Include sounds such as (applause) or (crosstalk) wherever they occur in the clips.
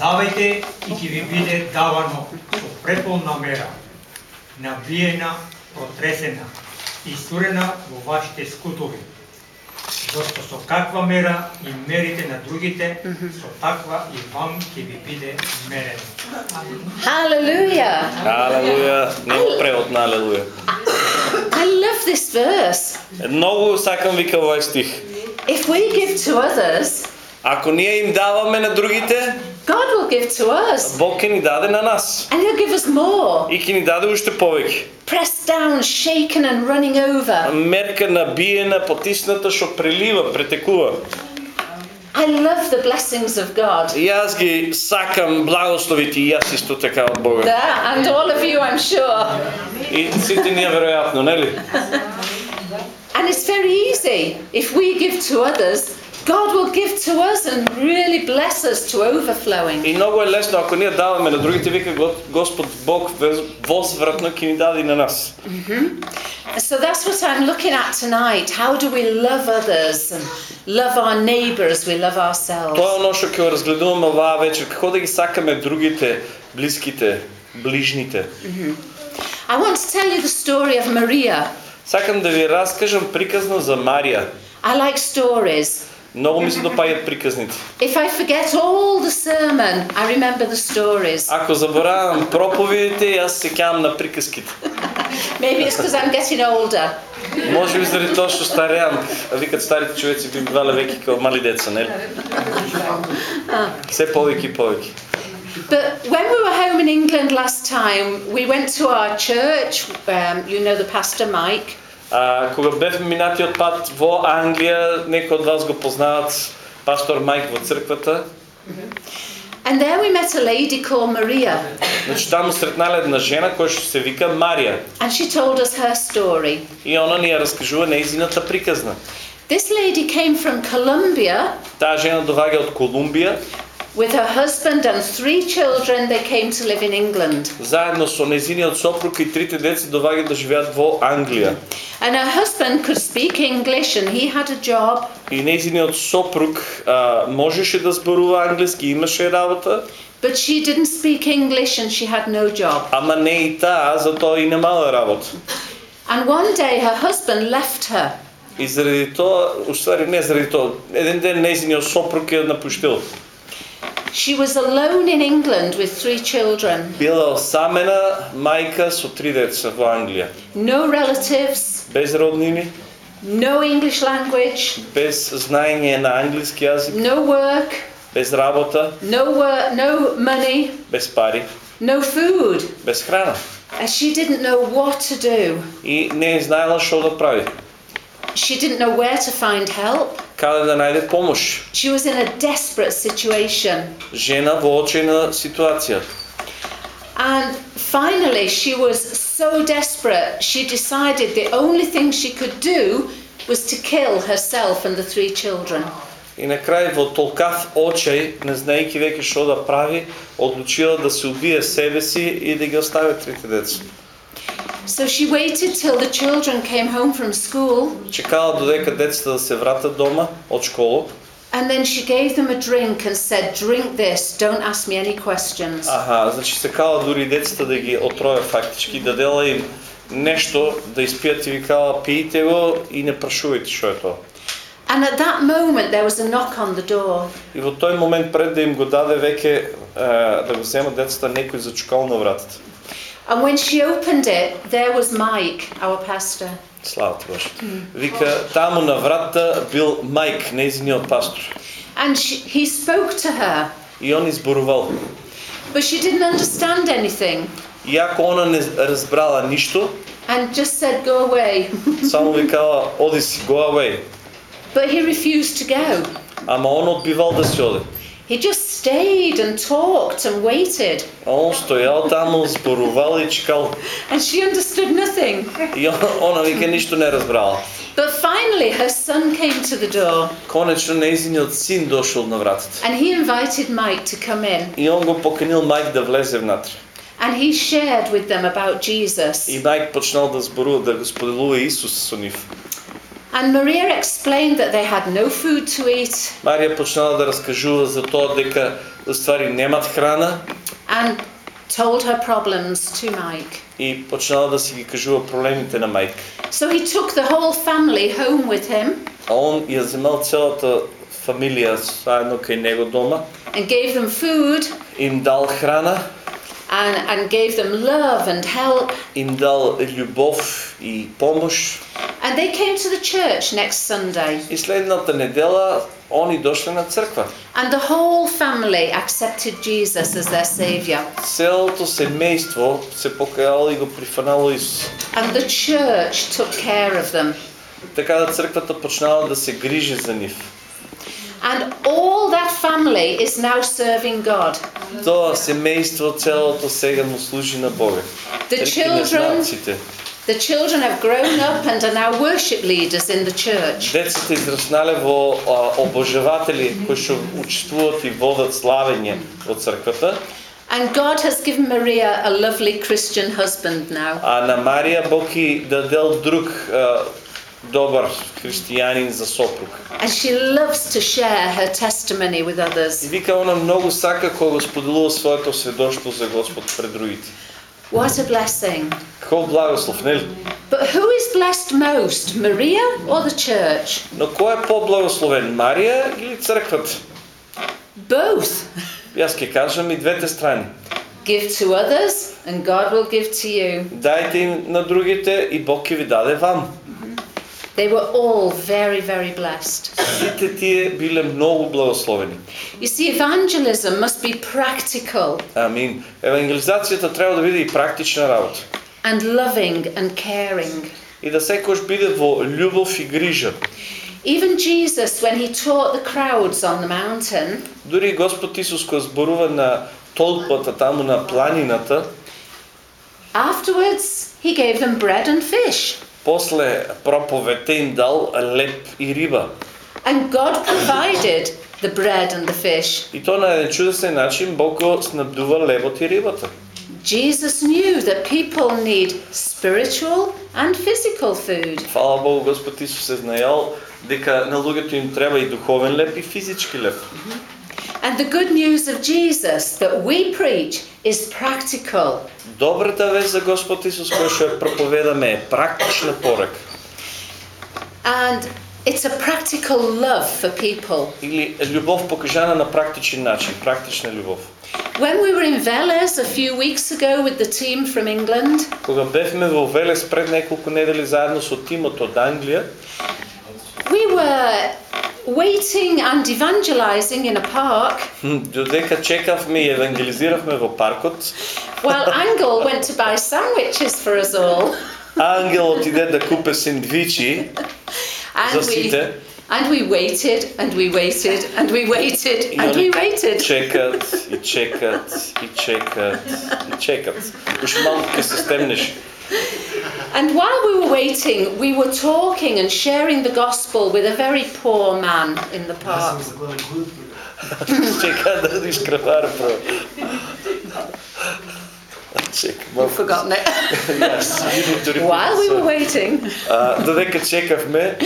Давајте и ќе ви биде давано со преполна мера, набиена, протресена и стурена во вашите скутови. Зашто со каква мера и мерите на другите, со таква и вам ќе ви биде мерено. Hallelujah. Алелуја, нема превод на алелуја. I love this verse. Многу сакам вика овој стих. If we give to others, Ако ние им даваме на другите, God will give to us. Бог ќе ни даде на нас. And He'll give us more. И ќе ни даде уште повеќе. Pressed down, shaken, and running over. Мерка набиена, потисната, што прелива, претекува. I love the blessings of God. И јас ги сакам благословите и јас исто така од Бога. There, and all of you, I'm sure. И сите ние веројатно, нели? And it's very easy. If we give to others, God will give to us and really bless us to overflowing. И многу е лесно ако ние даваме на другите, вика Го- Господ Бог вез- возвратно ќе ни даде и на нас. So that's what I'm looking at tonight. How do we love others and love our neighbours? We love ourselves. Тоа е оно што ќе го разгледуваме оваа вечер. Како да ги сакаме другите, блиските, ближните. I want to tell you the story of Maria. Сакам да ви раскажам приказна за Марија. I like stories. Многу ми се допаѓаат приказните. If I forget all the sermon, I remember the stories. Ако заборавам проповедите, јас се сеќавам на приказките. Maybe it's because I'm getting older. Може би заради тоа што стареам, а викат старите човеци би бивале веќе како мали деца, нели? Се повеќе и повеќе. But when we were home in England last time, we went to our church. Um, you know the pastor Mike. А, кога бевме минатиот пат во Англија, некои од вас го познаат пастор Мајк во црквата. And there we met a lady called Maria. Значи таму сретнале една жена која што се вика Марија. And she told us her story. И она ни ја раскажува неизината приказна. This lady came from Colombia Таа жена доаѓа од Колумбија, with her husband and three children. They came to live in England. заедно со незиниот сопруг и трите деца доаѓаат да живеат во Англија. And her husband could speak English and he had a job. И незиниот сопруг а, можеше да зборува англиски, имаше работа, But she didn't speak English and she had no job. ама не и таа, затоа и немала работа. And one day her husband left her. И заради тоа, уствари не заради тоа, еден ден незиниот сопруг ја напуштил. She was alone in England with three children. Била осамена мајка со три деца во Англија. No relatives, Без роднини, no English language, без знаење на англиски јазик, no work, без работа, no work, no money, без пари, no food. без храна. And she didn't know what to do. И не е знаела што да прави. She didn't know where to find help. Каде да најде помош. She was in a desperate situation. Жена во очајна ситуација. And finally, she was so desperate, she decided the only thing she could do was to kill herself and the three children. И на крај во толкав очај, не знаејќи веќе што да прави, одлучила да се убие себе си и да ги остави трите деца. So she waited till the children came home from school Чекала додека децата да се вратат дома од школа. and then she gave them a drink and said, Drink this, don't ask me any questions. Аха, значи сакала дури и децата да ги отрове фактички, дадела им нешто да испијат и викала пиете го и не прашувајте што е тоа. And at that moment, there was a knock on the door. И во тој момент пред да им го даде веќе е, да го земат децата, некој зачукал на вратата. And when she opened it, there was Mike, our pastor. Слава ти Боже. Вика, таму на вратата бил Мајк, нејзиниот пастор. And she, he spoke to her, И он изборувал. but she didn't understand anything Иако она не разбрала ништо, and just said, Go away. само викала, оди си, go away. but he refused to go. Ама он одбивал да си оди. He just stayed and talked and waited. А он стоял таму, зборувал и чекал. And she understood nothing. И он, она вика ништо не разбрала. But finally, her son came to the door Конечно, нејзиниот син дошол на вратата. and he invited Mike to come in. И он го поканил Мајк да влезе внатре. And he shared with them about Jesus. И Мајк почнал да зборува, да го споделува Исус со нив. And Maria explained that they had no food to eat Марија почнала да раскажува за тоа дека ствари немат храна and told her problems to Mike. и почнала да си ги кажува проблемите на мајка. So he took the whole family home with him А он ја земал целата фамилија заедно кај него дома, and gave them food им дал храна, and, and gave them love and help. им дал љубов и помош. And they came to the church next Sunday. И следната недела они дошле на црква. And the whole family accepted Jesus as their Saviour. Целото семејство се покаяло и го прифанало Исус. And the church took care of them. Така да црквата почнала да се грижи за нив. And all that family is now serving God. Тоа семејство целото сега му служи на Бога. The Речи children, незнаците. the children have grown up and are now worship leaders in the church. Децата израснале во а, обожаватели кои што учествуваат и водат славење во црквата, And God has given Maria a lovely Christian husband now. а на Марија Бог и дадел друг а, добар христијанин за сопруг. And she loves to share her testimony with И others. вика она многу сака кога го споделува своето сведоштво за Господ пред другите. What a blessing. Каков благослов, нели? But who is blessed most, Maria or the church? Но кој е по-благословен, Марија или црквата? Both. Јас ќе кажам и двете страни. Give to others and God will give to you. Дајте им на другите и Бог ќе ви даде вам. They were all very, very blessed. Сите тие биле многу благословени. You see, evangelism must be practical Амин. Евангелизацијата треба да биде и практична работа. and loving and caring. И да секојаш биде во љубов и грижа. Even Jesus, when he taught the crowds on the mountain, Дури и Господ Исус кој зборува на толпата таму на планината, afterwards he gave them bread and fish. После проповедта им дал леп и риба. And God provided the bread and the fish. И то на еден чудесен начин Бог го снабдува лебот и рибата. Jesus knew that people need spiritual and physical food. Фала Богу, Господ Исус е знаел дека на луѓето им треба и духовен леп и физички леп. And the good news of Jesus that we preach is practical. Добрата вест за Господ Исус која што проповедаме е практична порак. And it's a practical love for people. Или љубов покажана на практичен начин, практична љубов. When we were in Veles a few weeks ago with the team from England. Кога бевме во Велес пред неколку недели заедно со тимот од Англија. we were waiting and evangelizing in a park додека чекавме и евангелизиравме во паркот, while Angel went to buy sandwiches for us all. Ангел отиде да купе сендвичи And за we, сите. and we waited and we waited and we waited И and we они waited. чекат, и чекат, и чекат, и чекат. Уж малку ке се стемнеш. And while we were waiting, we were talking and sharing the gospel with a very poor man in the park. Чека да изкревар про. Чека, I've малку. (laughs) forgotten it. (laughs) Yes, you need to repeat. While we were Sorry. waiting, (laughs) А, Додека чекавме,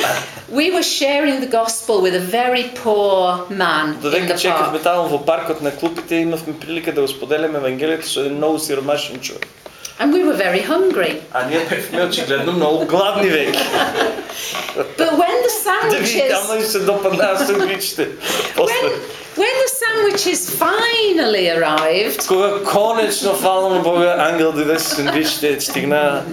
we were sharing the gospel with a very poor man in додека the чекавме park. таму во паркот на клупите, имавме прилика да го споделяме Евангелието со еден многу сиромашен човек. And we were very hungry. А ние бевме очигледно многу гладни веќе. (laughs) But when the Да ви sandwiches, кама и се допаднаа сандвичите. (laughs) После, when, when the sandwiches finally arrived, (laughs) кога конечно фала на Бога, ангел дојде со сандвичите, стигнаа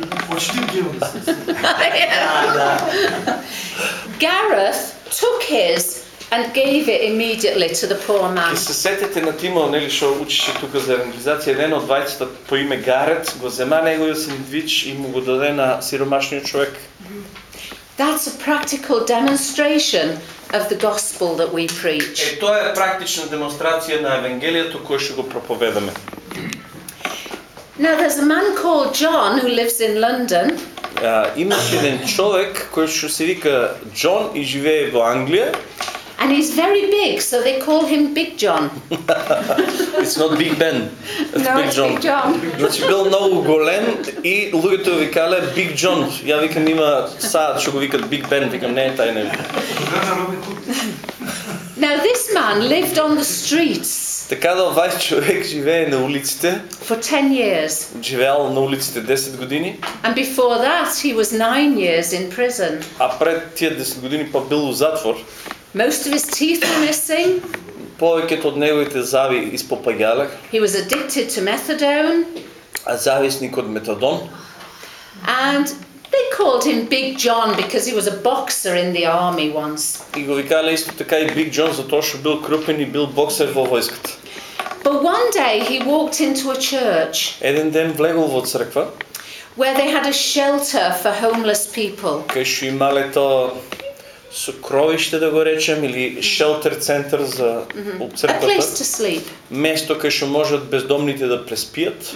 Gareth took his and gave it immediately to the poor man. Ке се сетите на Тимо, нели што учише тука за евангелизација, еден од двајцата по име Гарет го зема неговиот сандвич и му го даде на сиромашниот човек. That's a practical demonstration of the gospel that we preach. Е, тоа е практична демонстрација на евангелието кој што го проповедаме. Now, there's a man called John who lives in London, А, имаше еден човек кој што се вика Џон и живее во Англија And he's very big, so they call him Big John. (laughs) It's not Big Ben. It's No, Big it's John. Big John. Значи бил многу голем и луѓето викале Биг Джон. Ја викам има сад што го викат Биг Бен, викам не е тај не. Now, this man lived on the streets Така да овај човек живее на улиците, for 10 years. живеал на улиците 10 години, And before that, he was nine years in prison. а пред тие 10 години па бил у затвор. Most of his teeth were missing. Повеќето од неговите зави испопаѓале, He was addicted to methadone. а зависник од метадон. And they called him Big John because he was a boxer in the army once. И го викале исто така и Биг Джон затоа што бил крупен и бил боксер во војската. But one day he walked into a church Еден ден влегол во црква, where they had a shelter for homeless people. кај што имале тоа сокровиште да го речем или шелтер центар за place црквата, место кај што можат бездомните да преспијат.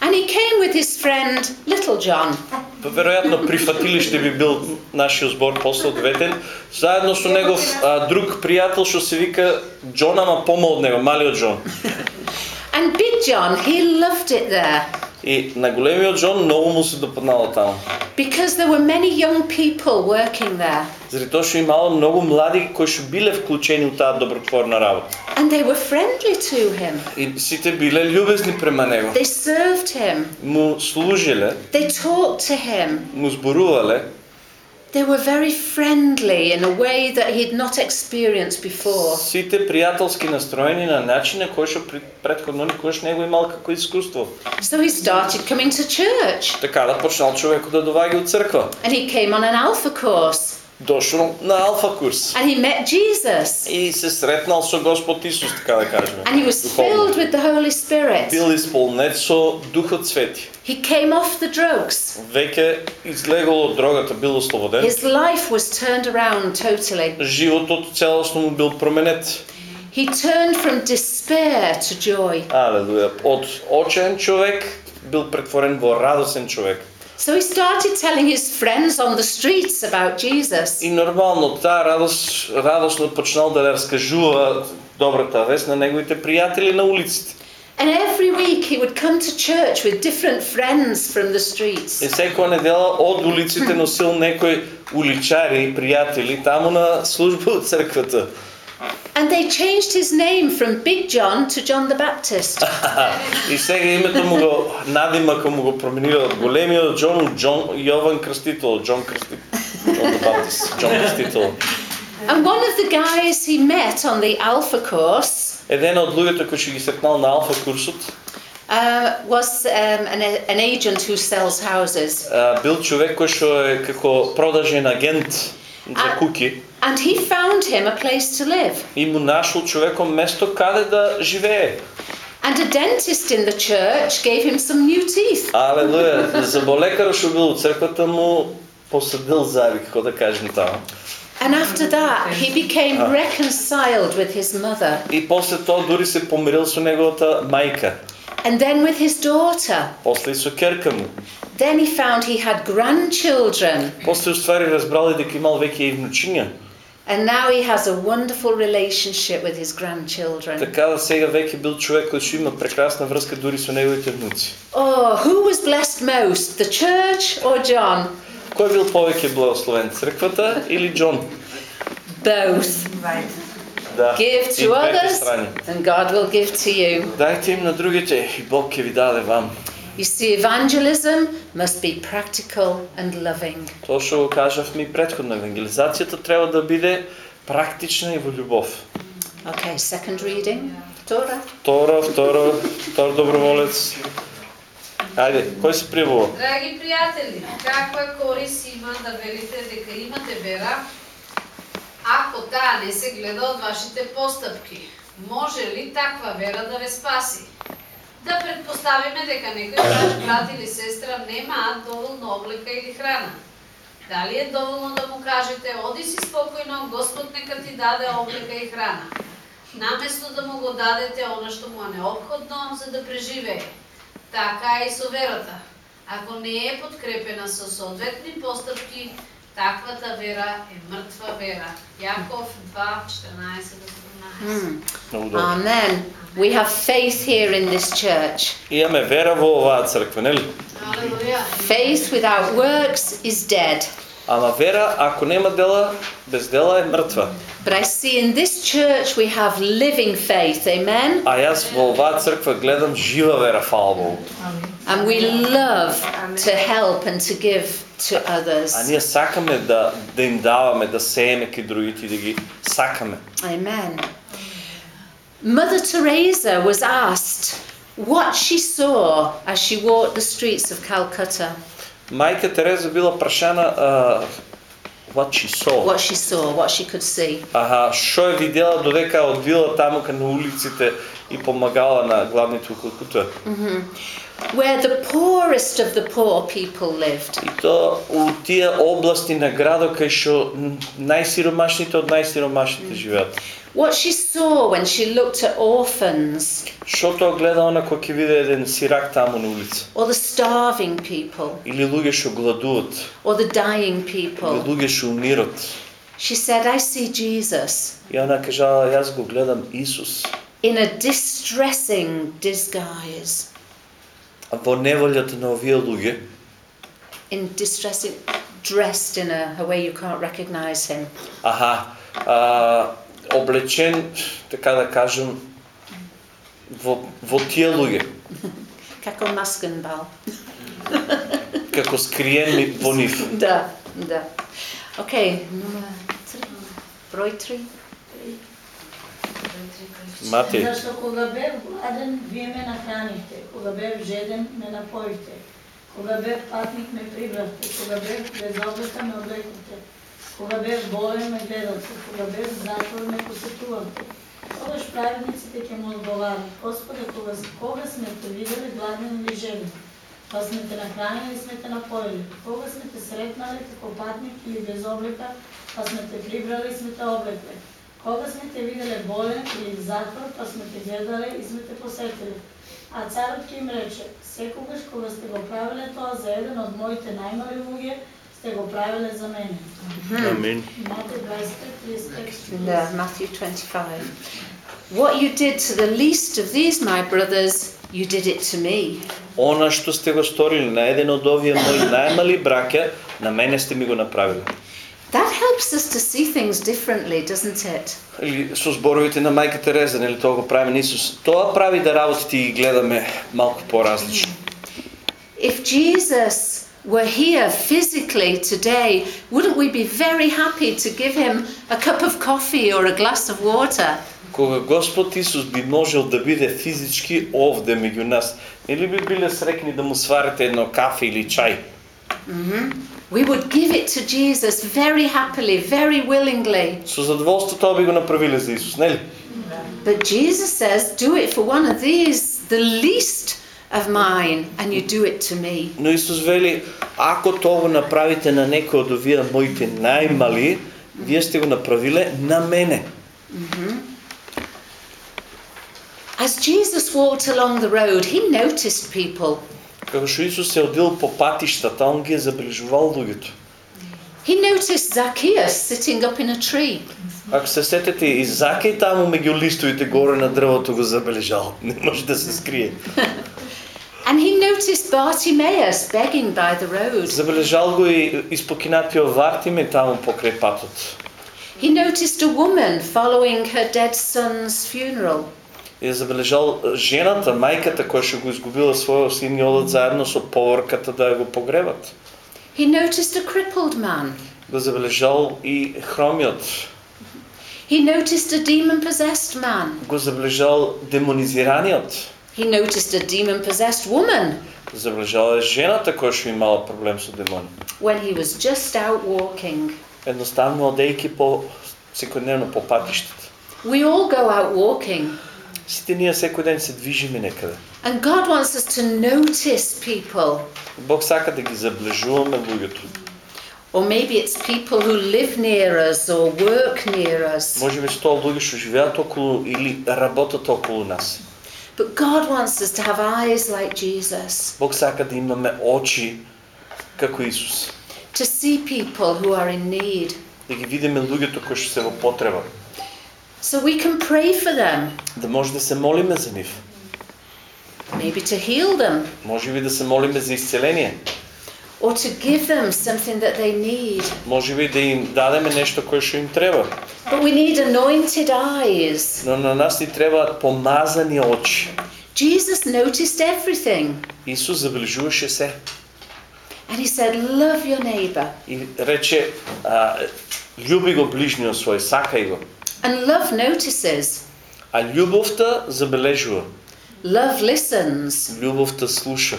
And he came with his friend Little John. Па веројатно прифатилиште би бил нашиот збор после одветен, заедно со негов а, друг пријател што се вика Џон, ама помал од него, малиот Џон. (laughs) And Big John, he loved it there И на големиот Џон многу му се допаднало таму. because there were many young people working there. Заради тоа што имало многу млади кои што биле вклучени у таа добротворна работа. And they were friendly to him. И сите биле љубезни према него. They served him. Му служиле, They talked to him. му зборувале They were very friendly in a way that he'd not experienced before. сите пријателски настроени на начин на кој што при- претходно никогаш не го имал како искуство. So he started coming to church. Така да почнал човекот да доаѓа у црква. And he came on an alpha course. Дошол на алфа курс. And he met Jesus. И се сретнал со Господ Исус, така да кажеме. And he was Духовно. filled with the Holy Spirit. Бил исполнет со Духот Свети. He came off the drugs. Веќе излегол од дрогата, бил ослободен. His life was turned around totally. Животот целосно му бил променет. He turned from despair to joy. Алелуја. Од очен човек бил претворен во радосен човек. So he started telling his friends on the streets about Jesus. И нормално таа радост, радосно почнал да ја раскажува добрата вест на неговите пријатели на улиците. And every week he would come to church with different friends from the И streets. секоја недела од улиците носил некои уличари, пријатели, таму на служба од црквата. And they changed his name from Big John to John the Baptist. И сега името му го надимака му го промениле од големиот Џон, Џон Јован Крстител, Џон Крстител, Џон Баптист, Џон Крстител. And one of the guys he met on the Alpha course Еден од луѓето кои што ги сретнал на алфа курсот, uh, was um, an, an agent who sells houses. а, бил човек кој што е како продажен агент за А- куки And he found him a place to live. и му нашол човеком место каде да живее. And a dentist in the church gave him some new teeth. Алелуја, за болекарот што бил у црквата му посадил зави, како да кажем таму. And after that, he became reconciled with his mother И после тоа дури се помирил со неговата мајка, and then with his daughter. после и со керка му. Then he found he had grandchildren. После уствари разбрал и дека имал веќе и внучиња. And now he has a wonderful relationship with his grandchildren. Така да сега веќе бил човек кој што има прекрасна врска дури со неговите внуци. Oh, who was blessed most, the church or John? Кој бил повеќе благословен, црквата или Џон? Both. Да. Give и to двете others, страни. and God will give to you. Дајте им на другите и Бог ќе ви даде вам. You see, evangelism must be practical and loving. Тоа што го кажавме и предходно, евангелизацијата треба да биде практична и во љубов. Okay, second reading. Torah. Второ, второ, втор доброволец. Ајде, кој се пријавува? Драги пријатели, каква корис има да велите дека имате вера, ако таа не се гледа од вашите постапки? Може ли таква вера да ве спаси? Да предпоставиме дека некој ваш брат или сестра немаат доволно облека или храна. Дали е доволно да му кажете, оди си спокојно, Господ нека ти даде облека и храна, наместо да му го дадете она што му е необходно за да преживее. Така е и со верата. Ако не е подкрепена со соодветни постапки, Таквата вера е мртва вера. Јаков 2, 14 до 17. Много добро. Amen. We have faith here in this church. Имаме вера во оваа црква, нели? Алелуја. Faith without works is dead. Ама вера, ако нема дела, без дела е мртва. But I see in this church we have living faith. Amen. А јас во оваа црква гледам жива вера, фала Богу. And we love to help and to give to others. А ние сакаме да, да им даваме, да сееме кај другите и да ги сакаме. Amen. Mother Teresa was asked what she saw as she walked the streets of Calcutta. Мајка Тереза била прашана а, what she saw. What she saw, what she could see. Аха, што е видела додека одвила таму кај на улиците и помагала на гладните у Калкута. Where the poorest of the poor people lived. И то у тие области на градот кај што м, најсиромашните од најсиромашните живеат. What she saw when she looked at orphans Што тоа гледа она кој ќе види еден сирак таму на улица? or the starving people Или луѓе што гладуваат, or the dying или people. луѓе што умират. She said, I see Jesus И она кажала, јас го гледам Исус in a distressing disguise. во неволјата на овие луѓе. In distress dressed in a, a way you can't recognize him. Аха а, облечен така да кажам, во во тие луѓе. (laughs) Како маскен бал. (laughs) Како скриен во нив. Да да. Океј, okay, број 3 Мати, Зашто кога бев гладен, вие ме нахранихте, кога бев жеден, ме напоите, кога бев патник, ме прибравте, кога бев без облека, ме облековте, кога бев болен, ме гледавте, кога бев затвор, ме посетувавте. Тогаш праведниците ќе му одговарат, Господе, кога, кога сме те видели гладен или жеден, па сме те нахранили сме те напоили, кога сме те сретнали како патник или без облека, па сме те прибрали сме те облекли. Кога сме те виделе болен или в затвор, па сме те гледале и сме те посетили. А царот ќе им рече, секогаш кога сте го правиле тоа за еден од моите најмали луѓе, сте го правиле за мене. амин. Мате 25, 35, Да, Matthew 25. What you did to the least of these, my brothers, you did it to me. Она што сте го сторили на еден од овие мои најмали браќа, на мене сте ми го направили. That helps us to see things differently, doesn't it? Или со зборовите на мајка Тереза, нели тоа го прави на Исус. Тоа прави да работите ги гледаме малку поразлично. If Jesus were here physically today, wouldn't we be very happy to give him a cup of coffee or a glass of water? Кога Господ Исус би можел да биде физички овде меѓу нас, нели би биле срекни да му сварите едно кафе или чај? We would give it to Jesus very happily, very willingly. Со задоволство тоа би го направиле за Исус, нели? But Jesus says, Do it for one of these, the least of mine, and you do it to me. Но Исус вели, ако тоа го направите на некој од овие моите најмали, вие сте го направиле на мене. As Jesus walked along the road, he noticed people. Како што Исус се одил по патиштата, он ги забележувал луѓето. He noticed Zacchaeus sitting up in a tree. Ако се сетите, и Закеј таму меѓу листовите горе на дрвото го забележал. (laughs) Не може да се скрие. And he noticed Bartimaeus begging by the road. Забележал го и испокинатиот Вартиме таму покрај патот. He noticed a woman following her dead son's funeral. Е забележал жената, мајката која што го изгубила својот син и одат заедно со поворката да ја го погребат. He noticed a crippled man. Го забележал и хромиот. He noticed a demon possessed man. Го забележал демонизираниот. He noticed a demon possessed woman Го забележал е жената која што имала проблем со демони. when he was just out walking. Едноставно одејќи по секојдневно по патиштата. We all go out walking, Сите ние секој ден се движиме некаде. and God wants us to notice people. Бог сака да ги заблежуваме луѓето. Or maybe it's people who live near us or work near us. Може би се тоа луѓе што живеат околу или работат околу нас. But God wants us to have eyes like Jesus. Бог сака да имаме очи како Исус. to see people who are in need. да ги видиме луѓето кои што се во потреба, So we can pray for them, да може да се молиме за нив, maybe to heal them, може би да се молиме за исцеление, or to give them something that they need. може би да им дадеме нешто кое што им треба. But we need anointed eyes. Но на нас ни требаат помазани очи. Jesus noticed everything Исус забележуваше се and he said, Love your neighbor. и рече а, љуби го ближниот свој, сакај го. And love notices, А љубовта забележува, love listens, љубовта слуша.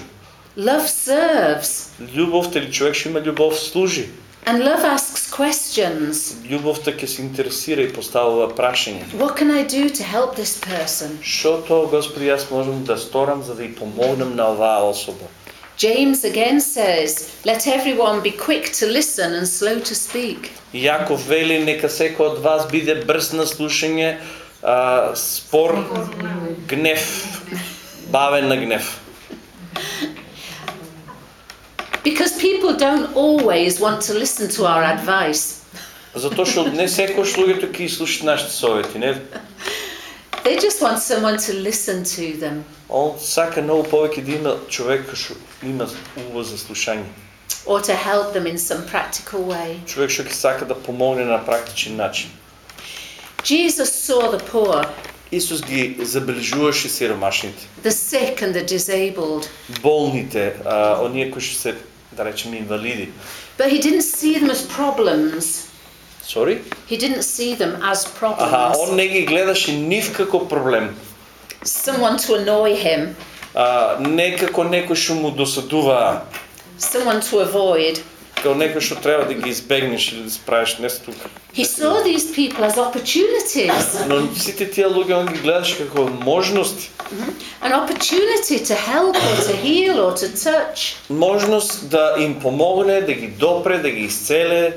love serves, Љубовта или човек што има љубов служи. and love asks questions. Љубовта ќе се интересира и поставува прашање. What can I do to help this person? Што тоа, Господи, јас можам да сторам за да ја помогнам на оваа особа? James again says, Let everyone be quick to listen and slow to speak. И Јаков вели, нека секој од вас биде брз на слушање, а, спор, гнев, бавен на гнев. Because people don't always want to listen to our advice. Затоа што не секојаш луѓето ќе слушаат нашите совети, не? They just want someone to listen to them Он сака многу повеќе да има човек кој што има уво за слушање. or to help them in some practical way. Човек што ќе сака да помогне на практичен начин. Jesus saw the poor, Исус ги забележуваше сиромашните, the sick, and the disabled, болните, а, оние кои што се, да речеме, инвалиди. but he didn't see them as problems. Сори? He didn't see them as Аха, problems. он не ги гледаше нив како проблем. Someone to annoy him, А, не како некој што му досадува, someone to avoid. како некој што треба да ги избегнеш или да справиш не тука. He saw these people as opportunities, Но сите тие луѓе он ги гледаше како можности. an opportunity to help or to heal or to touch, Можност да им помогне, да ги допре, да ги исцеле,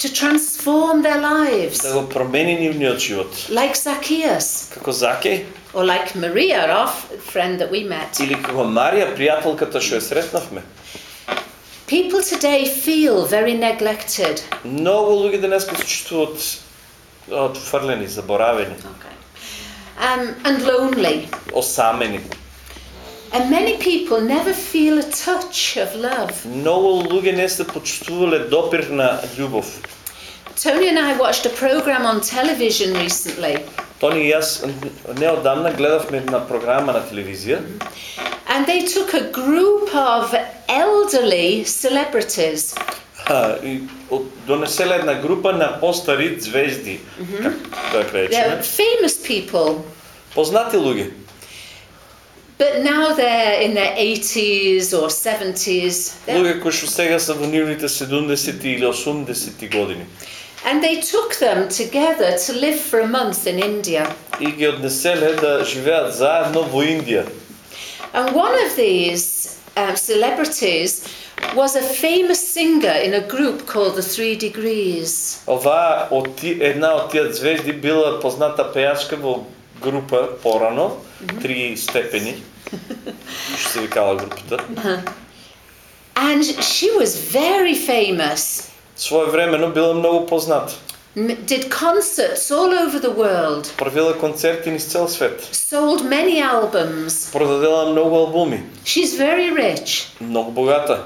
to transform their lives, да го промени нивниот живот. like Zacchaeus Како Заке or like Maria, our f- friend that we met. или како Марија, пријателката што ја сретнавме. People today feel very neglected. Многу луѓе денес се чувствуваат отфрлени, заборавени, Okay. Um, and lonely. осамени. And many people never feel a touch of love. Многу луѓе не се почувствувале допир на љубов. Tony and I watched a program on television recently, Тони и јас неодамна гледавме една програма на телевизија and they took a group of elderly celebrities а, и од- донеселе една група на постари звезди, како да They're речеме, famous people, познати луѓе. but now they're in their 80s or 70s. They're- Луѓе кои што сега се во нивните 70 или 80 години. And they took them together to live for a month in India. И ги однеселе да живеат заедно во Индија. And one of these um, celebrities was a famous singer in a group called the Three Degrees. Оваа од ти, една од тие звезди била позната пејачка во група порано, три степени, (laughs) што се викала групата. And she was very famous, Своевремено била многу позната. m- did concerts all over the world, Правила концерти низ цел свет. sold many albums. Продадела многу албуми. She's very rich, Многу богата.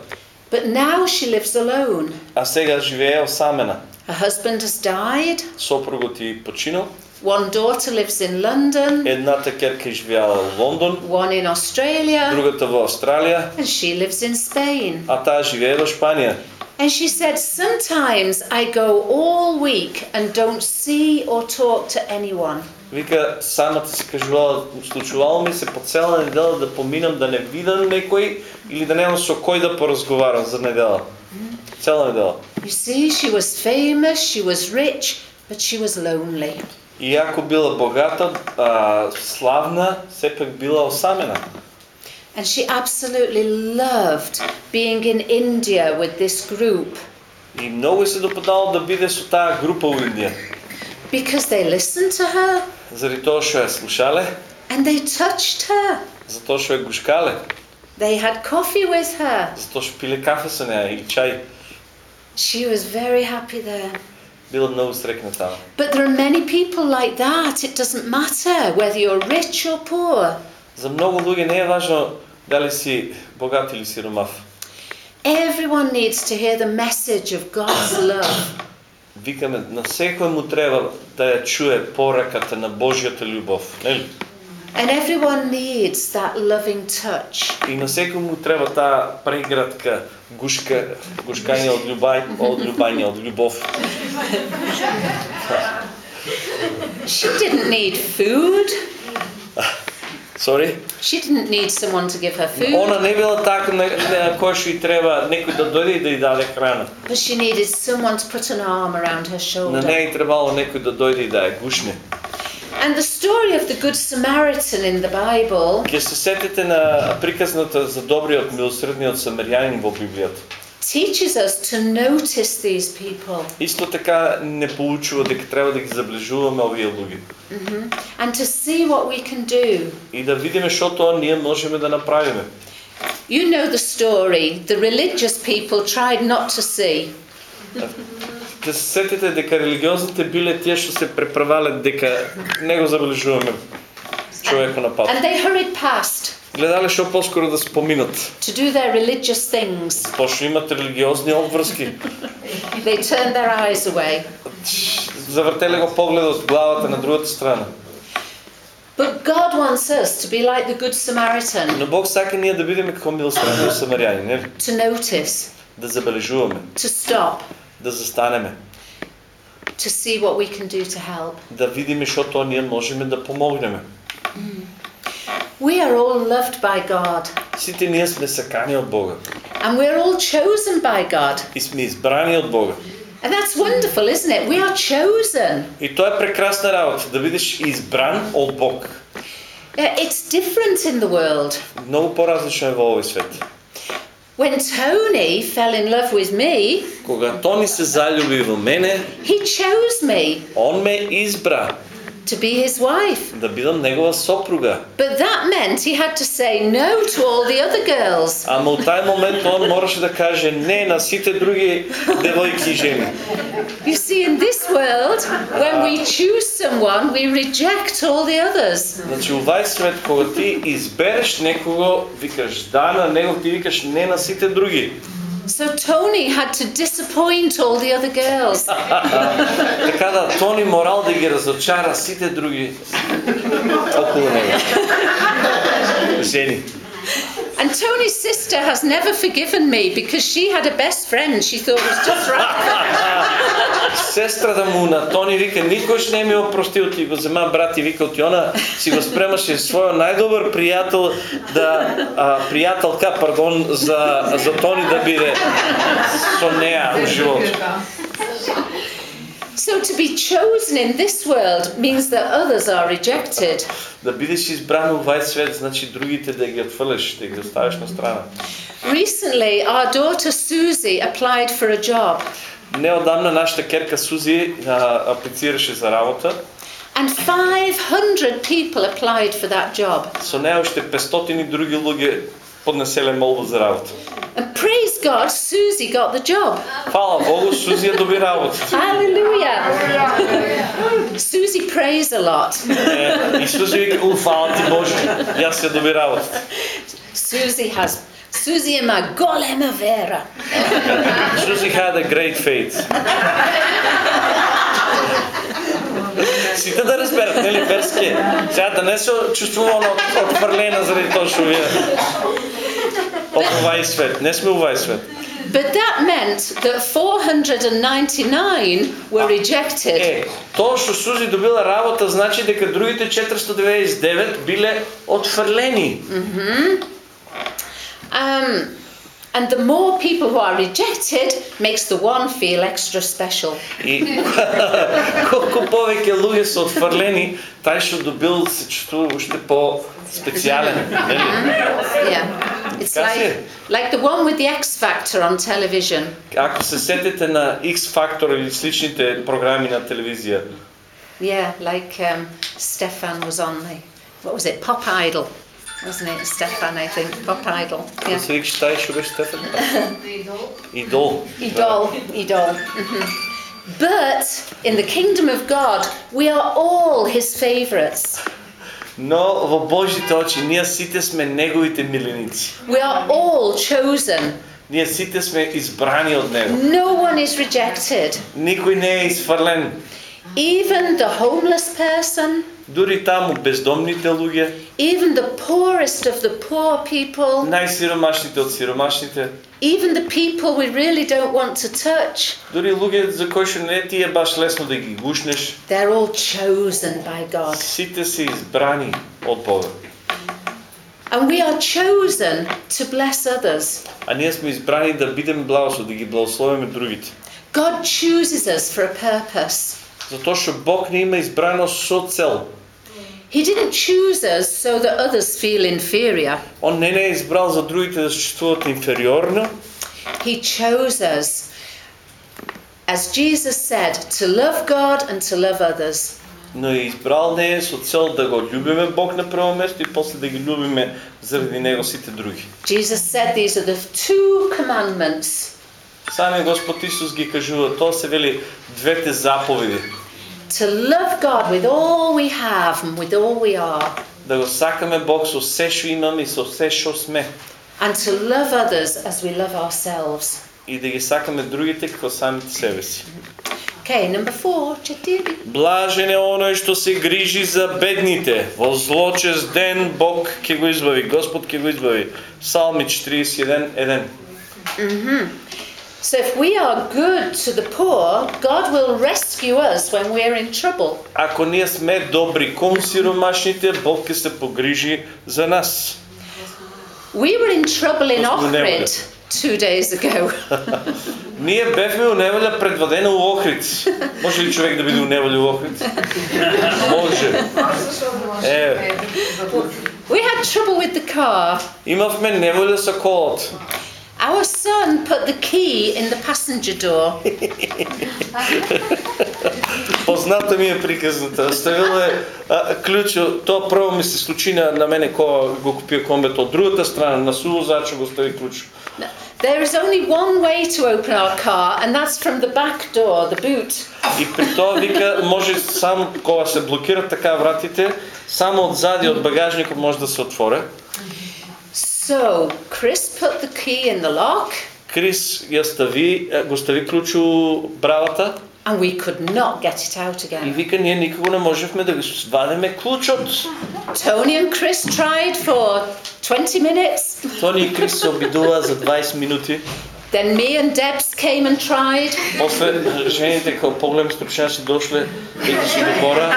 but now she lives alone. А сега живее осамена. Her husband has died, Сопругот ти починал. one daughter lives in London, Едната керка живеала во Лондон, one in Australia, другата во Австралија, and she lives in Spain. а таа живее во Шпанија. And she said, Sometimes I go all week and don't see or talk to anyone. Вика, самата се кажувала, случувало ми се по цела недела да поминам да не видам некој или да немам со кој да поразговарам за недела. Цела недела. You see, she was famous, she was rich, but she was lonely. Иако била богата, а, славна, сепак била осамена. And she absolutely loved being in India with this group И многу ѝ се допадало да биде со таа група во Индија. because they listened to her Заради тоа што ја слушале, and they touched her. затоа што ја гушкале, They had coffee with her. затоа што пиле кафе со неа или чај. She was very happy there. Била многу срекна тама. But there are many people like that. It doesn't matter whether you're rich or poor. За многу луѓе не е важно дали си богат или сиромав. Everyone needs to hear the message of God's love. (coughs) Викаме, на секој му треба да ја чуе пораката на Божјата љубов, нели? And everyone needs that loving touch. И на секој му треба таа преградка, гушка, гушкање од љубање, од љубање, од љубов. She didn't need food. Sorry? She didn't need someone to give her food. Она не била така на, на кој што и треба некој да дојде и да ја даде храна. But she needed someone to put an arm around her На shoulder. неја и требало некој да дојде и да ја гушне. And the story of the Good Samaritan in the Bible Ке се сетите на приказната за добриот милосредниот самарјанин во Библијата. teaches us to notice these people Исто така не получува дека треба да ги заближуваме овие луѓе and to see what we can do. и да видиме што тоа ние можеме да направиме. You know the story. The religious people tried not to see. Да се сетите дека религиозните биле тие што се преправале дека не го забележуваме човекот на пат. And they hurried past Гледале што поскоро да споминат. to do their religious things. Пошто имат религиозни обврски. (laughs) They turned their eyes away. Завртеле го погледот главата на другата страна. But God wants us to be like the Good Samaritan, Но Бог сака ние да бидеме како милосредни самарјани, не? to notice, Да забележуваме, to stop, да застанеме, to see what we can do to help. да видиме што тоа ние можеме да помогнеме. We are all loved by God, Сите ние сме сакани од Бога and we're all chosen by God. и сме избрани од Бога. And that's wonderful, isn't it? We are chosen. И тоа е прекрасна работа, да бидеш избран од Бог. Yeah, It's different in the world. Многу поразлично е во овој свет. When Tony fell in love with me, Кога Тони се залюби во мене, he chose me он ме избра to be his wife. да бидам негова сопруга. But that meant he had to say no to all the other girls. Ама у тај момент он мораше да каже не на сите други девојки и жени. You see, in this world, when we choose someone, we reject all the others. Значи, овај свет, кога ти избереш некого, викаш да на него, ти викаш не на сите други. So Tony had to disappoint all the other girls. Така да, Тони морал да ги разочара сите други околу него. Жени. And Tony's sister has never forgiven me because she had a best friend she thought was just right. Сестрата му на Тони вика, никош не ми е опростил, ти го зема брат и вика от Йона, си го спремаше својот најдобар пријател да, а, пријателка, пардон, за, за Тони да биде со неа у живот. So to be chosen in this world means that others are rejected. Да бидеш избран у овај свет, значи другите да ги отфрлиш, да ги оставиш на страна. Recently, our daughter Susie applied for a job, Неодамна нашата керка Сузи а, аплицираше за работа. and 500 people applied for that job. Со неа уште 500 и други луѓе поднеселе молба за работа. And praise God, Susie got the job. Фала Богу, Сузи ја доби работа. Hallelujah! Susie prays a lot. Е, И Сузи вика, у, фала ти Боже, јас ја доби работа. Susie has. Susie има голема вера. Susie had a great faith. Сите да разберат, нели, верски. Сега да не се чувствувам от, отвърлена заради тоа што Од овај свет. Не сме овај свет. But that meant that 499 were rejected. Е, тоа што Сузи добила работа значи дека другите 499 биле отфрлени. Um, and the more people who are rejected makes the one feel extra special. И (laughs) колку повеќе луѓе се отфрлени, тај што добил се чувствува уште по специјален, нели? Yeah. It's Така си е. like, like the one with the X Factor on television. Ако се сетите на X Factor или сличните програми на телевизија, Yeah, like um, Stefan was on the, what was it, Pop Idol. wasn't it? Stefan, I think, pop idol. Да Yeah. се викаш taj що беше Стефан? Идол. Идол. Idol, idol. Mhm. But in the kingdom of God, we are all his favorites. Но во Божите очи ние сите сме неговите миленици. We are all chosen. Ние сите сме избрани од него. No one is rejected. Никој не е изфрлен. Even the homeless person, Дури таму бездомните луѓе, even the poorest of the poor people, најсиромашните од сиромашните, even the people we really don't want to touch, дури луѓе за кои што не ти е баш лесно да ги гушнеш, they're all chosen by God. сите се избрани од Бога. And we are chosen to bless others. А ние сме избрани да бидеме благослови, да ги благословиме другите. God chooses us for a purpose. Затоа што Бог не има избрано со цел. He didn't choose us so that others feel inferior. Он не не е избрал за другите да се чувствуват инфериорно, He chose us, as Jesus said, to love God and to love others. но е избрал не со цел да го љубиме Бог на прво место и после да ги љубиме заради него сите други. Jesus said these are the two commandments Самиот Господ Исус ги кажува, тоа се вели двете заповеди. to love God with all we have and with all we are, Да го сакаме Бог со се што имаме и со се што сме. and to love others as we love ourselves. И да ги сакаме другите како самите себе си. Okay, number four, четири. Блажен е оној што се грижи за бедните. Во злочест ден Бог ќе го избави. Господ ќе го избави. Псалми 41.1. So if we are good to the poor, God will rescue us when we're in trouble. Ако ние сме добри кон сиромашните, Бог ќе се погрижи за нас. We were in trouble in Господи, не Ohrid two days ago. Ние бевме у неволја предводена у Охрид. Може ли човек да биде у неволја у Охрид? Може. Е, we had trouble with the car. имавме неволја со колот. Our son put the key in the passenger door. Позната ми е приказната. Ставила е а, ключо, тоа прво ми се случи на, на мене кога го купија комбето од другата страна, на сувозача го стави ключо. No, There is only one way to open our car, and that's from the back door, the boot. И при тоа вика, може само кога се блокират така вратите, само од зади од багажникот може да се отворе. So Chris put the key in the lock, Крис ја стави, е, го стави ключ у бравата and we could not get it out и again. вика ние никако не можевме да го свадиме клучот. Tony and Chris tried for 20 minutes. Тони и Крис се обидува за 20 минути. Then me and Debs came and tried. После жените како поголем стручња си дошле и да си го бора.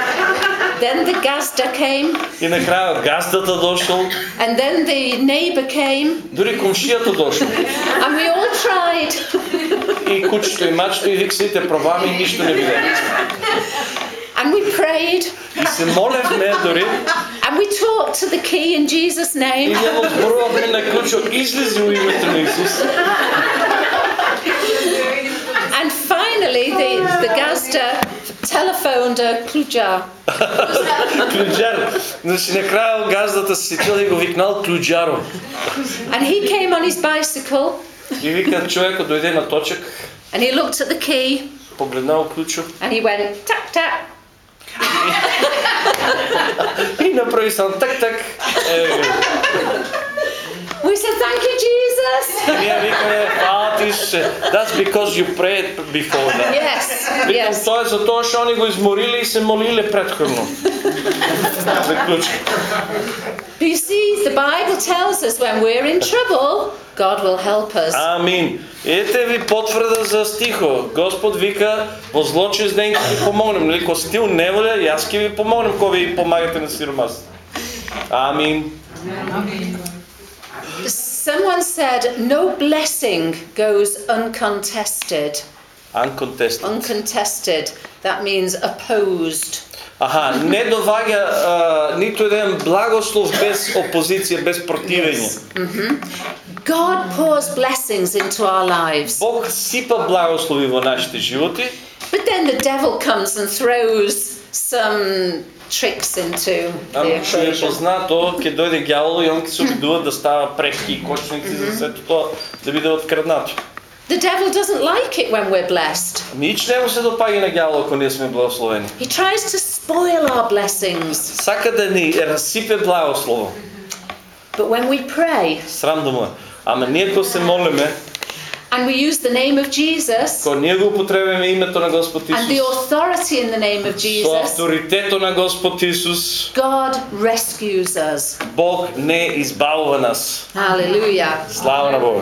Then the Gazda came, И на крајот газдата дошол, and then the neighbour came, дури комшијата дошол. and we all tried. И кучето и мачето и вик сите пробаме и ништо не биде. And we prayed, И се молевме дори and we talked to the key in Jesus' и name. ние го зборувавме на ключо излези у името на Исус. And finally, the, the Gazda telephoned a Klujar. Клюджар. Значи накрая газдата се сетила и го викнал Клюджаро. And he came on his bicycle И вика човекот дојде на точек, and he looked at the key погледнал ключо and he went tap tap. I naproi sam, tak, tak. E, We said, Thank you, Jesus. и ние викаме, фала ти се. That's because you prayed before that. Yes, Викам, yes. тоа е за тоа што они го измориле и се молиле предходно. За ключ. You see, the Bible tells us when we're in trouble, God will help us. Амин. Ете ви потврда за стихо. Господ вика, во злочест ден ќе ви помогнем. Нали, кога сте у неволја, јас ќе ви помогнем кога ви помагате на сиромас. Амин. Someone said, No blessing goes uncontested. Uncontested. Uncontested, that means opposed. Аха, не доваѓа а, ниту еден благослов без опозиција, без противење. God pours blessings into our lives. Бог сипа благослови во нашите животи, But then the devil comes and throws some tricks into Ама the што е equation. познато, ќе дојде ѓавол и он ќе се обидува да става пречки и кочници за сето тоа да биде откраднато. The devil doesn't like it when we're blessed. Нич не му се допаѓа на ѓавол ако ние сме благословени. He tries to spoil our blessings. Сака да ни разсипе благослово. But when we pray Срам да му е. Ама ние кога се молиме, and we use the name of Jesus кога ние го употребиме името на Господ and the Исус, authority in the name of со Jesus, авторитето на Господ Исус, God rescues us. Бог не избавува нас. Hallelujah. Слава на Бога.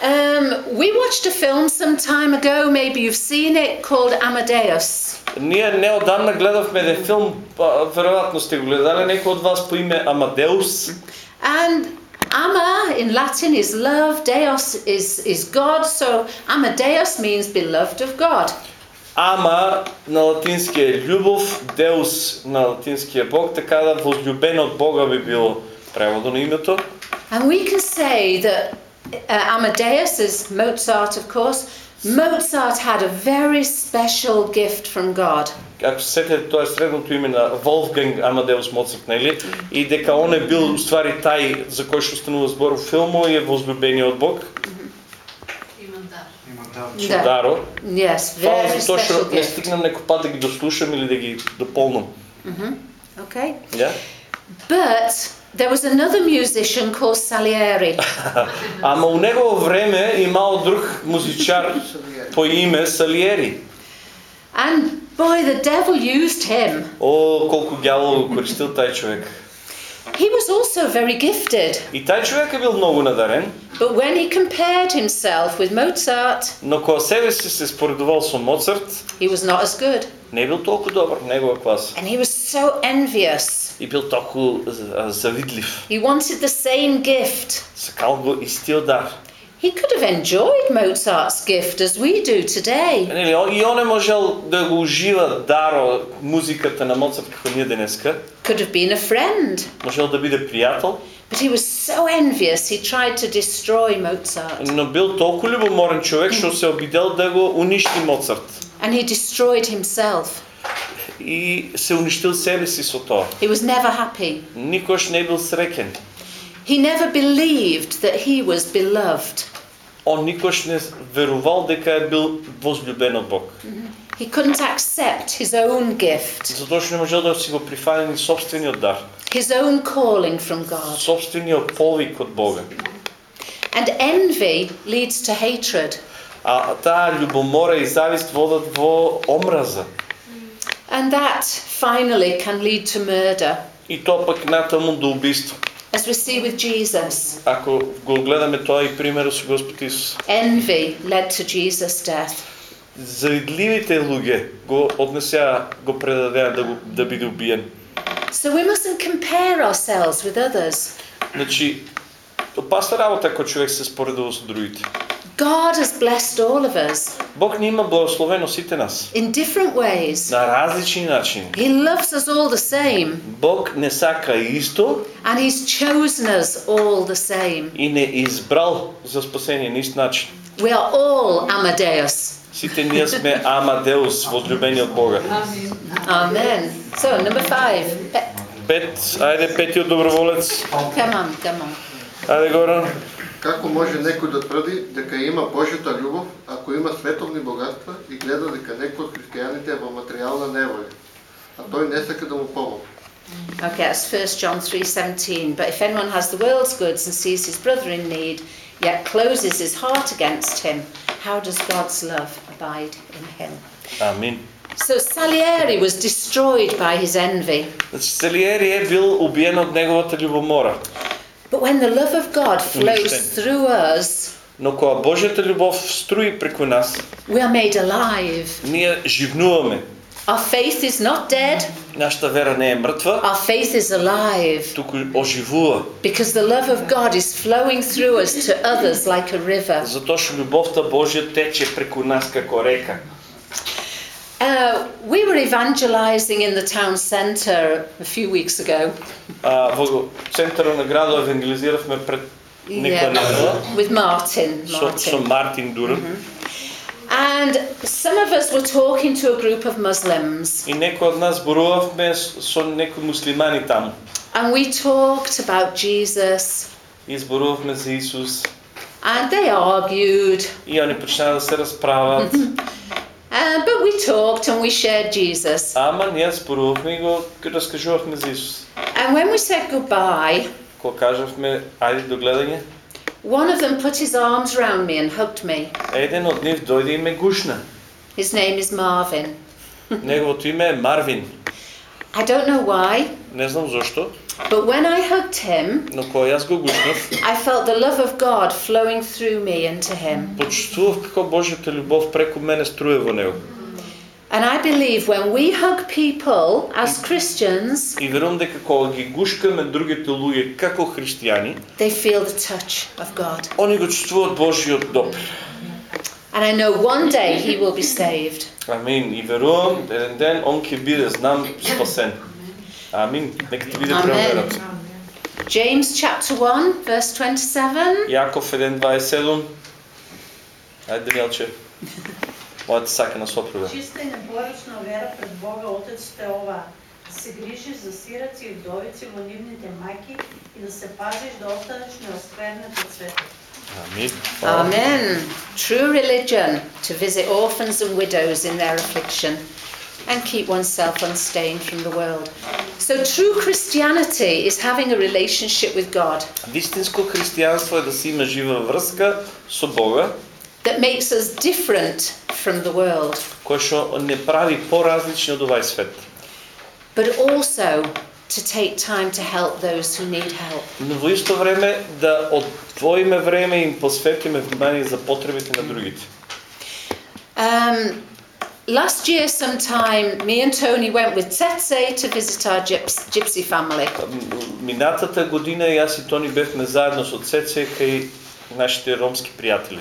Um, we watched a film some time ago, maybe you've seen it, called Amadeus. Ние неодамна гледавме еден филм, па, вероятно сте го гледали, некој од вас по име Амадеус. And Ama in Latin is love, Deus is, is God, so Amadeus means beloved of God. Ама на латински е љубов, Деус на латински е Бог, така да возлюбен од Бога би било преводо на името. And we can say that uh, Amadeus is Mozart, of course. Mozart had a very special gift from God. Ако се сетите, тоа е средното име на Волфганг Амадеус Моцарт, нели? И дека он е бил уствари тај за кој што станува збор во филмот и е возлюбениот од Бог. Има да. Да. Даро. Yes, Фала за тоа што не стигнам некој пат да ги дослушам или да ги дополнам. Okay. Ја? But there was another musician called Salieri. (laughs) Ама у негово време имал друг музичар по име Салиери. And boy, the devil used him. О, колку ѓавол го користил тај човек. He was also very gifted. И тај човек е бил многу надарен, But when he compared himself with Mozart, но кога себе си се споредувал со Моцарт, he was not as good. не бил толку добар негова класа. And he was so envious. И бил толку а, завидлив. He wanted the same gift. Сакал го истиот дар. He could have enjoyed Mozart's gift as we do today. Нели, он- и он е можел да го ужива даро музиката на Моцарт како ние денеска. Could have been a friend. Можел да биде пријател, But he was so envious, he tried to destroy Mozart. но бил толку љубоморен човек што се обидел да го уништи Моцарт. And he destroyed himself. И се уништил себе си со тоа. He was never happy. Никош не бил среќен. He never believed that he was beloved. Он никош не верувал дека е бил возлюбен од Бог. He couldn't accept his own gift, Затоа што не можел да си го прифани ни собствениот дар, his own calling from God. собствениот повик од Бога. And envy leads to hatred. А таа љубомора и завист водат во омраза. And that finally can lead to murder, И тоа пак натаму до убиство. as we see with Jesus. Ако го гледаме тоа и примерот со Господ Исус. Envy led to Jesus' death. Завидливите луѓе го однесеа, го предадеа да, го, да биде убиен. So we mustn't compare ourselves with others. Значи, опасна работа ако човек се споредува со другите. God has blessed all of us Бог ни има благословено сите нас. in different ways. На различни начини. He loves us all the same, Бог не сака исто and He's chosen us all the same. и не избрал за спасение на ист начин. We are all Amadeus. Сите ние сме Амадеус, возлюбени од Бога. Amen. So, number five. Pe- Пет, ајде петиот доброволец. Come on, come on. Ајде Горан. Како може некој да тврди дека има Божјата љубов ако има световни богатства и гледа дека некој од христијаните е во материјална неволја, а тој не сака да му помогне? Okay, that's 1 John 3:17. But if anyone has the world's goods and sees his brother in need, yet closes his heart against him, how does God's love abide in him? Амин. So Salieri was destroyed by his envy. Значи Селиери е бил убиен од неговата љубомора. But when the love of God flows Understand. through us, Но кога Божјата љубов струи преку нас, we are made alive. ние живнуваме. Our faith is not dead, Нашата вера не е мртва, our faith is alive туку оживува. because the love of God is flowing through us to others like a river. Затоа што љубовта Божја тече преку нас како река. Uh, we were evangelizing in the town centre a few weeks ago А, во центарот на градот евангелизиравме пред некоја недела with Martin. со, со Martin. Мартин Дуран. And some of us were talking to a group of Muslims, И некои од нас зборувавме с- со некои муслимани таму. and we talked about Jesus, И зборувавме за Исус. and they argued. И они почнаа да се расправат. Uh, but we talked and we shared Jesus. Ама ние зборувавме и го раскажувавме за Исус. And when we said goodbye, Кога кажавме, ајде до гледање, one of them put his arms around me and hugged me. еден од нив дојде и ме гушна. His name is Marvin. Неговото име е Марвин. I don't know why, Не знам зошто, but when I hugged him, но кога јас го гушнав, I felt the love of God flowing through me into him. почувствував како Божјата љубов преку мене струе во него. And I believe when we hug people as Christians, И верувам дека кога ги гушкаме другите луѓе како христијани, they feel the touch of God. они го чувствуваат Божјиот допир. And I know one day he will be saved. Амин. И верувам, еден ден он ќе биде, знам, спасен. Амин. Нека ти биде Амен. премерот. James chapter 1, verse 27. Јаков 1.27. Ајде, Даниелче. Мојата сака на сопруга. Чиста и непорочна вера пред Бога Отец те ова, да се грижиш за сираци и вдовици во нивните маки и да се пазиш да останеш неосквернет од светот. Амин. Amen. True religion to visit orphans and widows in their affliction and keep oneself unstained from the world. So, true Christianity is having a relationship with God Вистинско христијанство е да се има жива врска со Бога, that makes us different from the world, кој што не прави поразлични од овај свет. but also to take time to help those who need help. Но во исто време да одвоиме време и им посветиме внимание за потребите на другите. Um, last year, sometime, me and Tony went with Tsetse to visit our gyps- gypsy family. Минатата година јас и Тони бевме заедно со Цеце кај нашите ромски пријатели.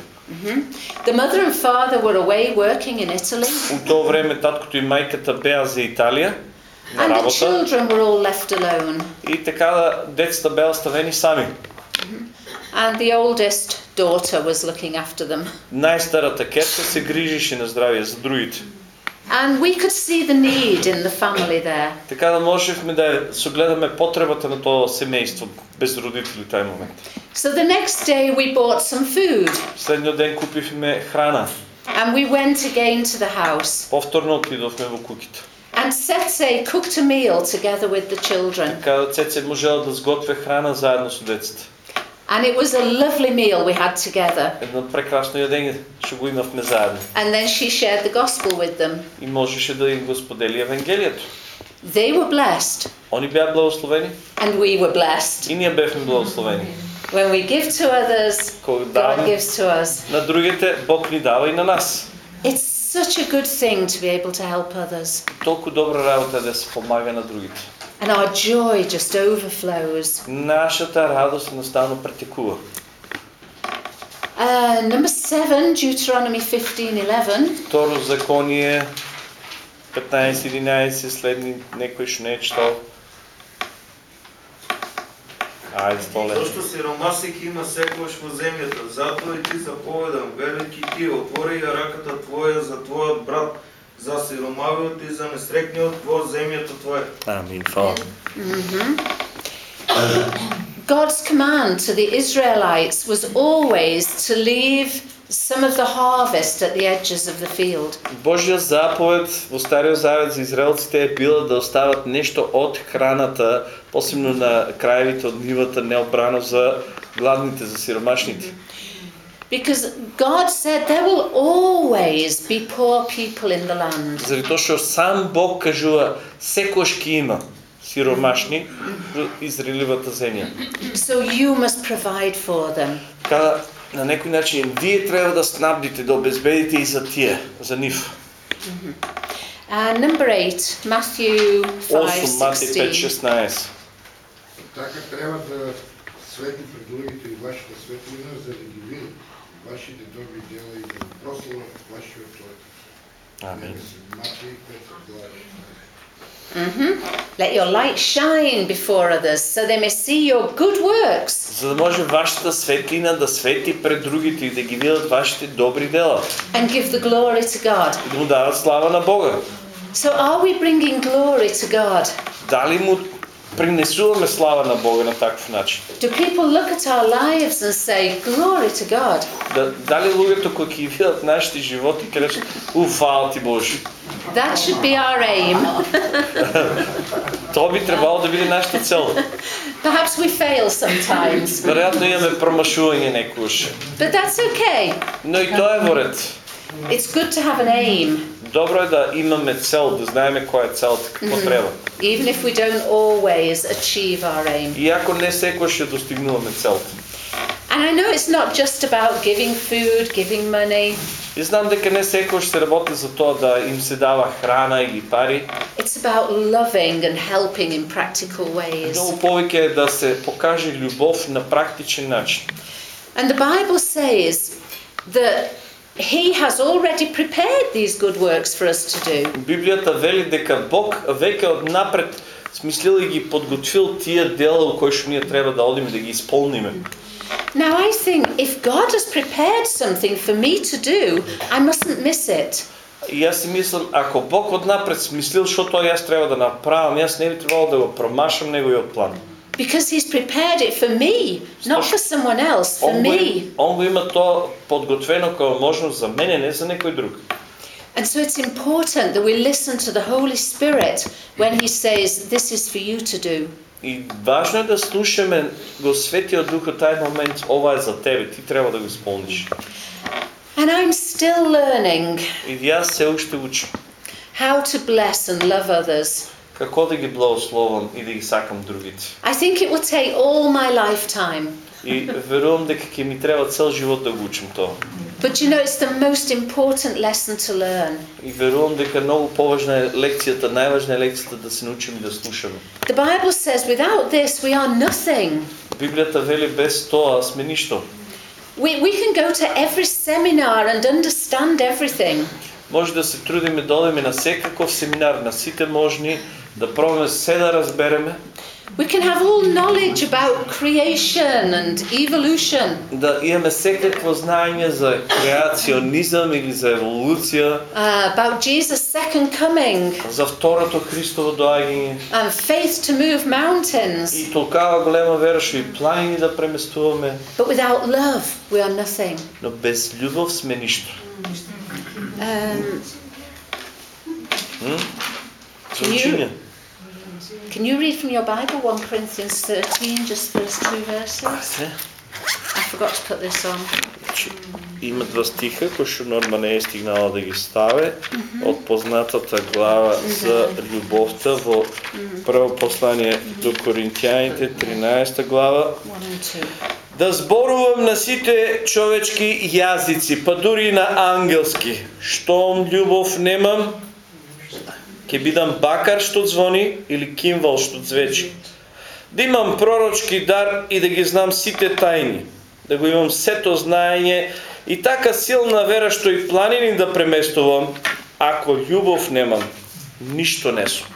The mother and father were away working in Italy, У тоа време таткото и мајката беа за Италија на and the работа children were all left alone. и така да децата беа оставени сами. And the oldest daughter was looking after them. Најстарата керка се грижеше на здравје за другите. And we could see the need in the family there. Така да можевме да ја согледаме потребата на тоа семејство без родители тај момент. So the next day we bought some food Следниот ден купивме храна. and we went again to the house. Повторно отидовме во куќите. And Setse cooked a meal together with the children. Така да Цеце можела да сготве храна заедно со децата. And it was a lovely meal we had together. Едно прекрасно јадење што го имавме заедно. And then she shared the gospel with them. И можеше да им го сподели Евангелието. They were blessed, Они беа благословени and we were blessed. и ние бевме благословени. When we give to others, Кога God даваме gives to us. на другите, Бог ни дава и на нас. It's such a good thing to be able to help others. Толку добра работа е да се помага на другите. And our joy just overflows. Нашата радост едноставно претекува. Uh, number seven, Deuteronomy 15:11. Второ законие 15-11 следни некој што не е читал. Ајде, столе. Зошто сиромасик има секојаш во земјата, затоа и ти заповедам, велики ти, отвори ја раката твоја за твојот брат, за сиромавиот и за несрекниот во земјата твоја. Амин, фала. God's command to the Israelites was always to leave some of the harvest at the edges of the field. Божја заповед во Стариот Завет за израелците е била да остават нешто од храната, посебно на краевите од нивата необрано за гладните, за сиромашните. Because God said there will always be poor people in the land. Заради тоа што сам Бог кажува секојаш ќе има сиромашни во Израеливата земја. So you must provide for them. Така да, на некој начин вие треба да снабдите, да обезбедите и за тие, за нив. And number eight, Matthew 8 Матеј 5:16. 5:16. Така трябва да свети пред другите и вашата светлина, за да ги видят вашите добри дела и да ви прославят вашия Отец. Амин. Матей 5 глава. hmm Let your light shine before others so they may see your good works За да може вашата светлина да свети пред другите и да ги видят вашите добри дела. and give the glory to God. И да му дават слава на Бога. So, are we bringing glory to God? Дали му принесуваме слава на Бога на такъв начин? Do people look at our lives and say, Glory to God? Да, дали луѓето кои ги видат нашите животи кажат, у, фала ти Боже. That should be our aim. То би трябвало да биде нашата цел. Perhaps we fail sometimes, Вероятно имаме промашување некојаш. but that's okay. Но и тоа е во ред. It's good to have an aim, Добро е да имаме цел, да знаеме која е целта, какво треба. even if we don't always achieve our aim. Иако не секој ќе достигнуваме целта. And I know it's not just about giving food, giving money, И знам дека не секој ще работи за тоа да им се дава храна или пари. it's about loving and helping in practical ways. Многу повеќе е да се покаже љубов на практичен начин. And the Bible says that He has already prepared these good works for us to do. Библијата вели дека Бог веќе од напред смислил и ги подготвил тие дела кои што ние треба да одиме да ги исполниме. Now, I think if God has prepared something for me to do, I mustn't miss it. И јас си мислам, ако Бог од напред смислил што тоа јас треба да направам, јас не би требало да го промашам неговиот план. Because He's prepared it for me, not for someone else, for Он го, им- me. он го има тоа подготвено како можност за мене, не за некој друг. And so it's important that we listen to the Holy Spirit when He says, This is for you to do. И важно е да слушаме го Светиот Дух од тај момент, ова е за тебе, ти треба да го исполниш. And I'm still learning И јас се уште учам how to bless and love others. како да ги благословам и да ги сакам другите. I think it will take all my lifetime. И верувам дека ќе ми треба цел живот да го учам тоа. But you know, it's the most important lesson to learn. И верувам дека многу поважна е лекцијата, најважна е лекцијата да се научиме да слушаме. The Bible says, without this, we are nothing. Библијата вели без тоа сме ништо. We, we can go to every seminar and understand everything. Може да се трудиме да одиме на секаков семинар, на сите можни, да пробаме се да разбереме, We can have all knowledge about creation and evolution, да имаме секакво знаење за креационизам или за еволуција, uh, about Jesus' second coming, за второто Христово доаѓање and faith to move mountains. и толкава голема вера што и планини да преместуваме, But without love, we are nothing. но без љубов сме ништо. Um? За Can you- can you read from your Bible 1 Corinthians 13, just those two verses? I forgot to put this on. Има два стиха кои што Норма не е стигнала да ги ставе од познатата глава за љубовта во прво послание до Коринтијаните 13 глава 1 and 2 да зборувам на сите човечки јазици, па дури и на ангелски. Штом љубов немам, ќе бидам бакар што звони или кимвал што звечи. Да имам пророчки дар и да ги знам сите тајни, да го имам сето знаење и така силна вера што и планини да преместувам, ако љубов немам, ништо не сум.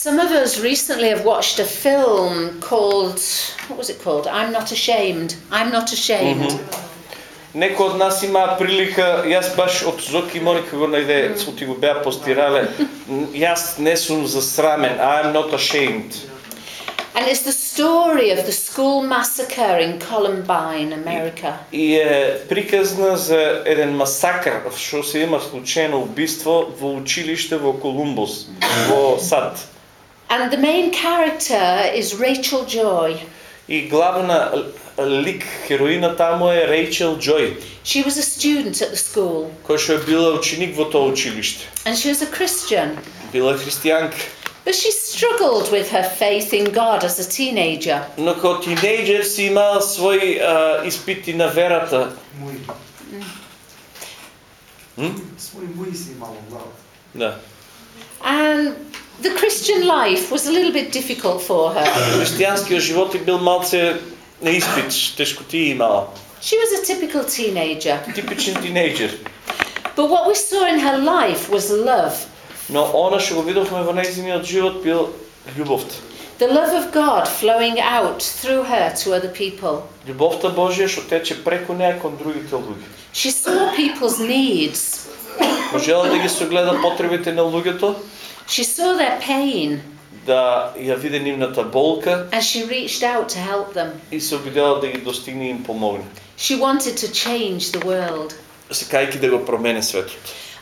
Some of us recently have watched a film called, what was it called? I'm Not Ashamed. I'm Not Ashamed. Некои од нас имаа прилика, јас баш од Зоки и Моника го најде, сути го беа постирале, м, јас не сум засрамен, I am not ashamed. And it's the story of the school massacre in Columbine, America. И е приказна за еден масакр, што се има случајно убиство во училиште во Колумбус, во САД. And the main character is Rachel Joy. И главна л- лик, хероина таму е Рейчел Џој, She was a student at the school која што е била ученик во тоа училиште. and she was a Christian. Била христијанка. But she struggled with her faith in God as a teenager. Но како тинејџер си имала своји а, испити на верата. Мои, М? свои мои си имало в главата. Да. And the Christian life was a little bit difficult for her. Христијанскиот живот е бил малце на испит, тешкотии имала. She was a typical teenager. Типичен тинејџер. But But what we saw in her life was love. Но она што го видовме во нејзиниот живот бил љубовта. The love of God flowing out through her to other people. Љубовта Божја што тече преку неа кон другите луѓе. She saw people's needs. Можела да ги согледа потребите на луѓето, She saw their pain да ја види нивната болка and she reached out to help them. и се обидела да ги достигне и им помогне. She wanted to change the world. Секајќи да го промене светот.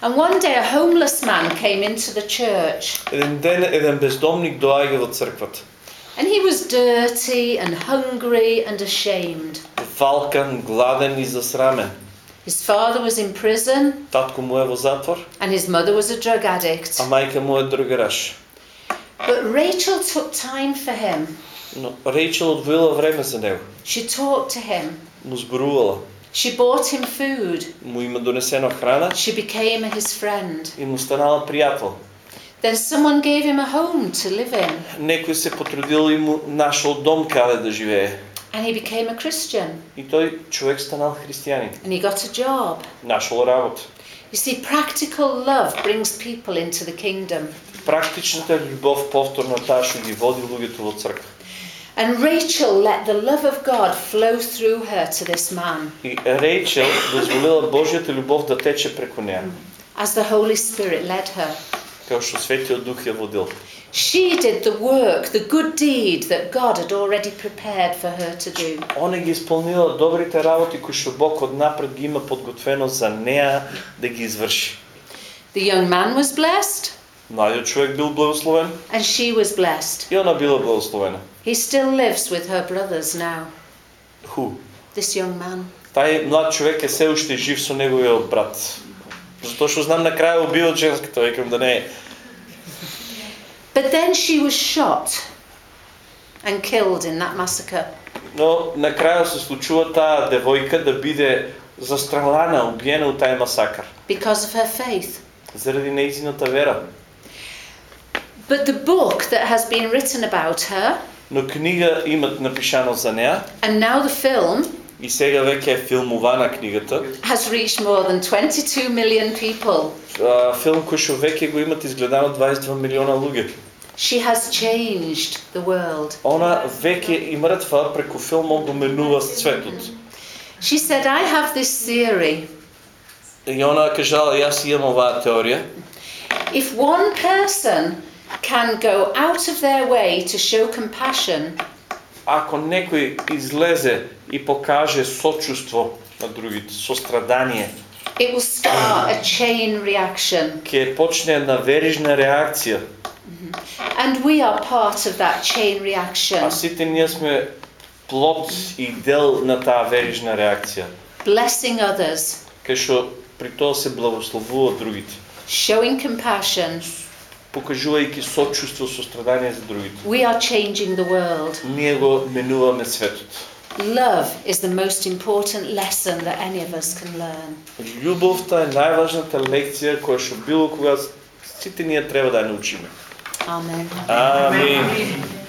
And one day a homeless man came into the church Еден ден еден бездомник доаѓа во црквата. and he was dirty and hungry and ashamed. Фалкан, гладен и засрамен. His father was in prison Татко му е во затвор, and his mother was a drug addict. а мајка му е другараш. But Rachel took time for him. Но Рейчел одвоила време за него. She talked to him. Му зборувала. She bought him food. Му има донесено храна She became his friend. и му станала пријател. Then someone gave him a home to live in Некој се потрудил и му нашол дом каде да живее. and he became a Christian И тој човек станал христијанин. and he got a job. Нашол работа. You see, practical love brings people into the kingdom. Практичната љубов повторно таа што ги води луѓето во црква. And Rachel let the love of God flow through her to this man И Рейчел дозволила Божјата љубов да тече преку неа, as the Holy Spirit led her. како што Светиот Дух ја водил. She did the work, the good deed that God had already prepared for her to do. Она ги исполнила добрите работи кои што Бог однапред ги има подготвено за неа да ги изврши. The young man was blessed Младиот човек бил благословен and she was blessed. и она била благословена. He still lives with her brothers now, Ху. this young man. Тај млад човек е се уште жив со неговиот брат. Затоа што знам на крај убил женската, викам да не е. Но на крај се случува таа девојка да биде застрелана, убиена у тај масакар. because of her faith. Заради нејзината вера. But the book that has been written about her, Но книга имат напишано за неа and now the film, и сега веќе е филмувана книгата. has reached more than 22 million people. А, Филм кој што веќе го имат изгледано 22 милиона луѓе. She has changed the world. Она веќе и мртва преку филмот го менува светот. She said, I have this theory. И она кажала, јас имам оваа теорија. If one person can go out of their way to show compassion, Ако некој излезе и покаже сочувство на другите, сострадание, it will start a chain reaction. ќе почне една верижна реакција. And we are part of that chain reaction, А сите ние сме плод и дел на таа верижна реакција, blessing others, кај што при тоа се благословуваат другите, showing compassion. Покажувајќи сочувство, сострадание за другите. We are changing the world. Ние го менуваме светот. Love is the most important lesson that any of us can learn. Љубовта е најважната лекција која што било кога сите ние треба да ја научиме. Amen. Амин.